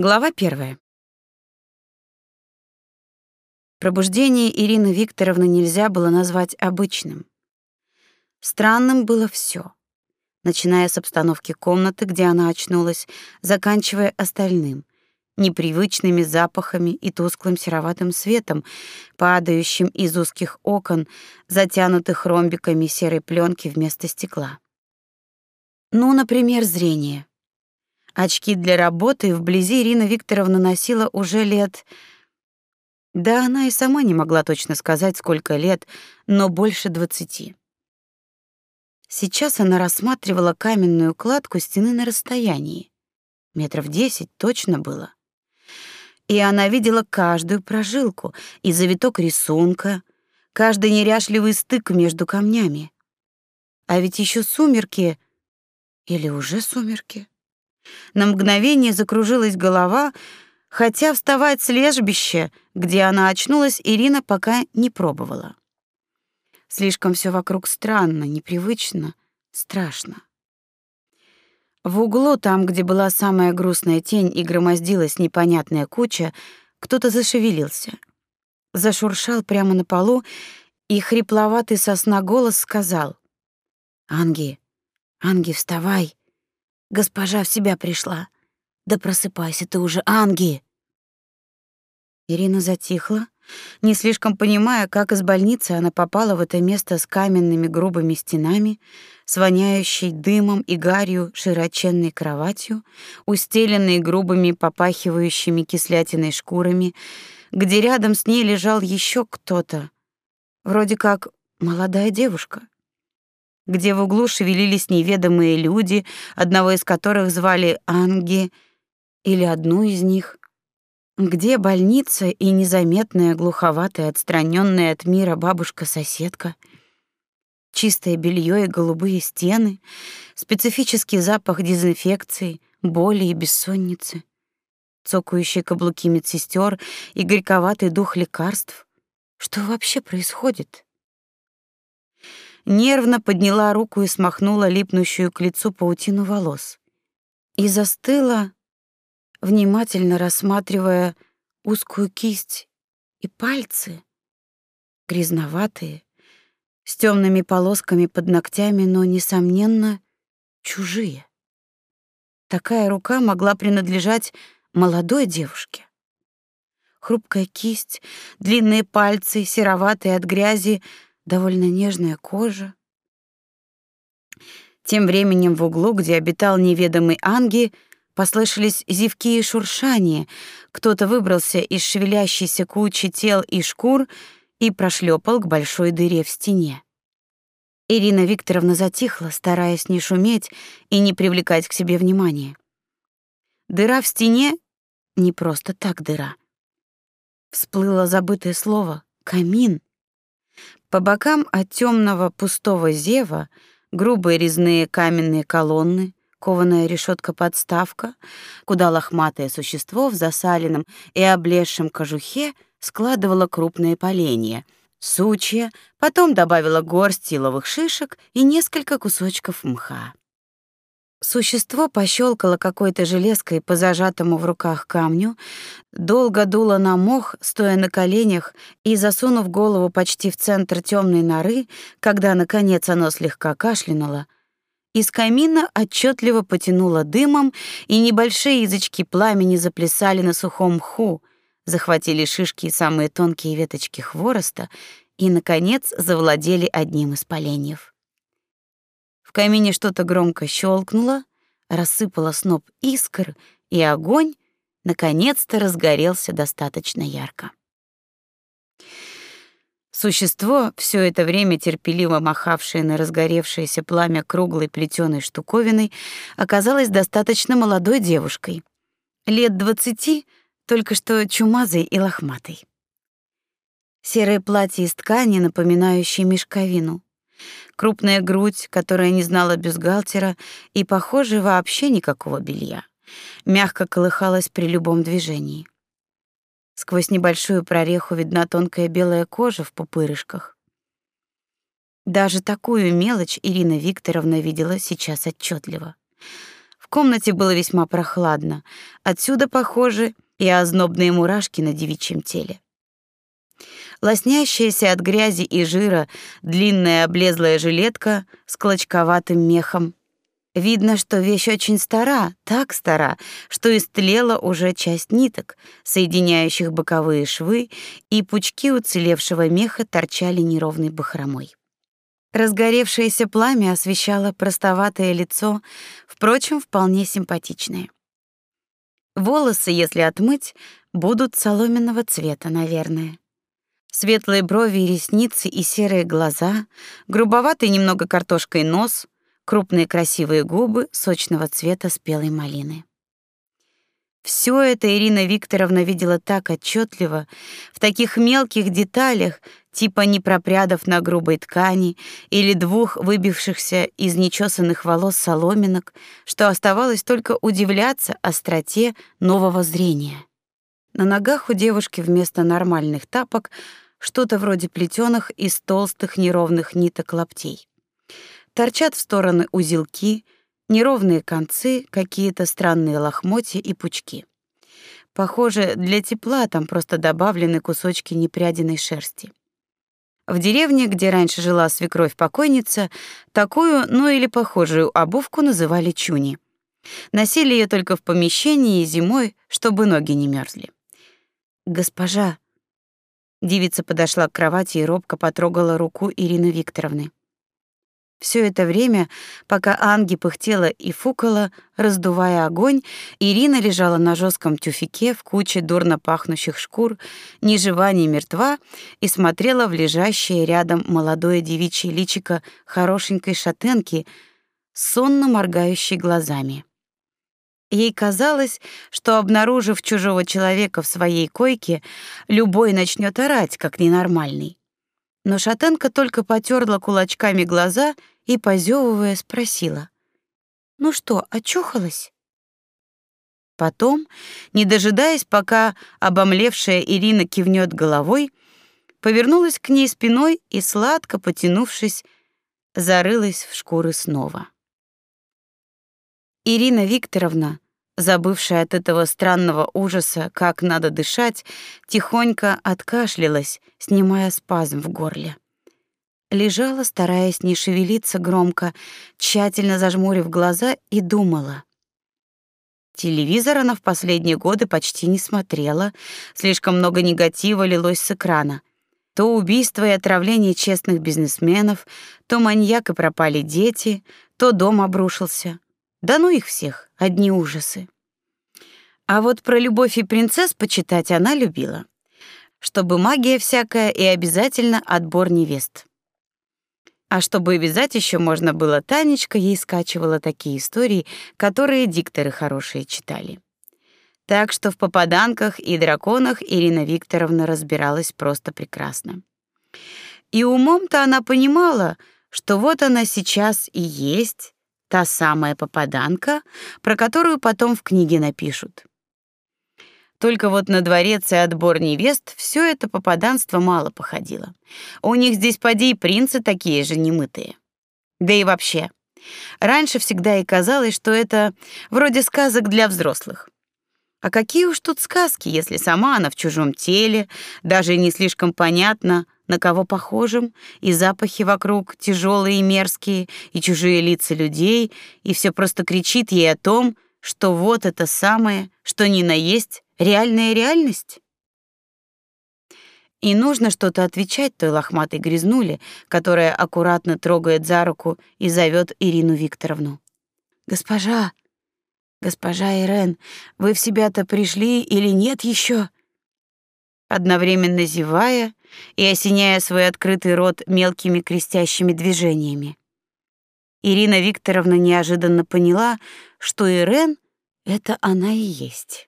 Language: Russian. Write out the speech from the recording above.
Глава первая. Пробуждение Ирины Викторовны нельзя было назвать обычным. Странным было все, начиная с обстановки комнаты, где она очнулась, заканчивая остальным, непривычными запахами и тусклым сероватым светом, падающим из узких окон, затянутых ромбиками серой пленки вместо стекла. Ну, например, зрение. Очки для работы вблизи Ирина Викторовна носила уже лет... Да она и сама не могла точно сказать, сколько лет, но больше двадцати. Сейчас она рассматривала каменную кладку стены на расстоянии. Метров десять точно было. И она видела каждую прожилку и завиток рисунка, каждый неряшливый стык между камнями. А ведь еще сумерки или уже сумерки. На мгновение закружилась голова, хотя вставать с лежбища, где она очнулась, Ирина пока не пробовала. Слишком все вокруг странно, непривычно, страшно. В углу, там, где была самая грустная тень и громоздилась непонятная куча, кто-то зашевелился. Зашуршал прямо на полу, и хрипловатый сосна голос сказал: "Анги, Анги, вставай!" Госпожа в себя пришла. Да просыпайся ты уже, Анги. Ирина затихла, не слишком понимая, как из больницы она попала в это место с каменными грубыми стенами, с воняющей дымом и гарью широченной кроватью, устеленной грубыми попахивающими кислятиной шкурами, где рядом с ней лежал еще кто-то, вроде как молодая девушка где в углу шевелились неведомые люди, одного из которых звали Анги, или одну из них, где больница и незаметная, глуховатая, отстраненная от мира бабушка-соседка, чистое белье и голубые стены, специфический запах дезинфекции, боли и бессонницы, цокающие каблуки медсестер и горьковатый дух лекарств. Что вообще происходит? Нервно подняла руку и смахнула липнущую к лицу паутину волос. И застыла, внимательно рассматривая узкую кисть и пальцы, грязноватые, с темными полосками под ногтями, но, несомненно, чужие. Такая рука могла принадлежать молодой девушке. Хрупкая кисть, длинные пальцы, сероватые от грязи, довольно нежная кожа. Тем временем в углу, где обитал неведомый Анги, послышались зевки и шуршания. Кто-то выбрался из шевелящейся кучи тел и шкур и прошлепал к большой дыре в стене. Ирина Викторовна затихла, стараясь не шуметь и не привлекать к себе внимания. Дыра в стене не просто так дыра. Всплыло забытое слово камин. По бокам от темного пустого зева грубые резные каменные колонны, кованая решетка-подставка, куда лохматое существо в засаленном и облезшем кожухе складывало крупные поленья, сучья, потом добавила горсть иловых шишек и несколько кусочков мха. Существо пощелкало какой-то железкой по зажатому в руках камню, долго дуло на мох, стоя на коленях и засунув голову почти в центр темной норы, когда наконец оно слегка кашлянуло. Из камина отчетливо потянуло дымом, и небольшие язычки пламени заплясали на сухом мху, захватили шишки и самые тонкие веточки хвороста и наконец завладели одним из поленьев. В камине что-то громко щелкнуло, рассыпало сноп искр, и огонь наконец-то разгорелся достаточно ярко. Существо, все это время терпеливо махавшее на разгоревшееся пламя круглой плетеной штуковиной, оказалось достаточно молодой девушкой. Лет двадцати, только что чумазой и лохматой. Серое платье из ткани, напоминающее мешковину, крупная грудь, которая не знала бюстгальтера и, похоже, вообще никакого белья, мягко колыхалась при любом движении. Сквозь небольшую прореху видна тонкая белая кожа в пупырышках. Даже такую мелочь Ирина Викторовна видела сейчас отчетливо. В комнате было весьма прохладно. Отсюда, похоже, и ознобные мурашки на девичьем теле. Лоснящаяся от грязи и жира длинная облезлая жилетка с клочковатым мехом. Видно, что вещь очень стара, так стара, что истлела уже часть ниток, соединяющих боковые швы, и пучки уцелевшего меха торчали неровной бахромой. Разгоревшееся пламя освещало простоватое лицо, впрочем, вполне симпатичное. Волосы, если отмыть, будут соломенного цвета, наверное. Светлые брови и ресницы и серые глаза, грубоватый немного картошкой нос, крупные красивые губы сочного цвета спелой малины. Все это Ирина Викторовна видела так отчетливо, в таких мелких деталях, типа непропрядов на грубой ткани или двух выбившихся из нечесанных волос соломинок, что оставалось только удивляться остроте нового зрения. На ногах у девушки вместо нормальных тапок что-то вроде плетёных из толстых неровных ниток лаптей. Торчат в стороны узелки, неровные концы, какие-то странные лохмотья и пучки. Похоже, для тепла там просто добавлены кусочки непрядиной шерсти. В деревне, где раньше жила свекровь-покойница, такую, ну или похожую обувку называли чуни. Носили ее только в помещении зимой, чтобы ноги не мерзли. Госпожа Девица подошла к кровати и робко потрогала руку Ирины Викторовны. Все это время, пока Анги пыхтела и фукала, раздувая огонь, Ирина лежала на жестком тюфике в куче дурно пахнущих шкур, ни жива, ни мертва, и смотрела в лежащее рядом молодое девичье личико хорошенькой шатенки, сонно моргающей глазами. Ей казалось, что обнаружив чужого человека в своей койке, любой начнет орать как ненормальный. Но шатенка только потёрла кулачками глаза и, позевывая, спросила. «Ну что, очухалась?» Потом, не дожидаясь, пока обомлевшая Ирина кивнет головой, повернулась к ней спиной и, сладко потянувшись, зарылась в шкуры снова. Ирина Викторовна, забывшая от этого странного ужаса, как надо дышать, тихонько откашлялась, снимая спазм в горле. Лежала, стараясь не шевелиться громко, тщательно зажмурив глаза и думала. Телевизор она в последние годы почти не смотрела, слишком много негатива лилось с экрана. То убийство и отравление честных бизнесменов, то маньяк и пропали дети, то дом обрушился. Да ну их всех, одни ужасы. А вот про любовь и принцесс почитать она любила. Чтобы магия всякая и обязательно отбор невест. А чтобы вязать еще можно было, Танечка ей скачивала такие истории, которые дикторы хорошие читали. Так что в попаданках и драконах Ирина Викторовна разбиралась просто прекрасно. И умом-то она понимала, что вот она сейчас и есть Та самая попаданка, про которую потом в книге напишут. Только вот на дворец и отбор невест все это попаданство мало походило. У них здесь поди и принцы такие же немытые. Да и вообще, раньше всегда и казалось, что это вроде сказок для взрослых. А какие уж тут сказки, если сама она в чужом теле, даже не слишком понятно, на кого похожим, и запахи вокруг тяжелые и мерзкие, и чужие лица людей, и все просто кричит ей о том, что вот это самое, что ни на есть, реальная реальность. И нужно что-то отвечать той лохматой грязнуле, которая аккуратно трогает за руку и зовет Ирину Викторовну. «Госпожа, госпожа Ирен, вы в себя-то пришли или нет еще? Одновременно зевая и осеняя свой открытый рот мелкими крестящими движениями. Ирина Викторовна неожиданно поняла, что Ирен — это она и есть.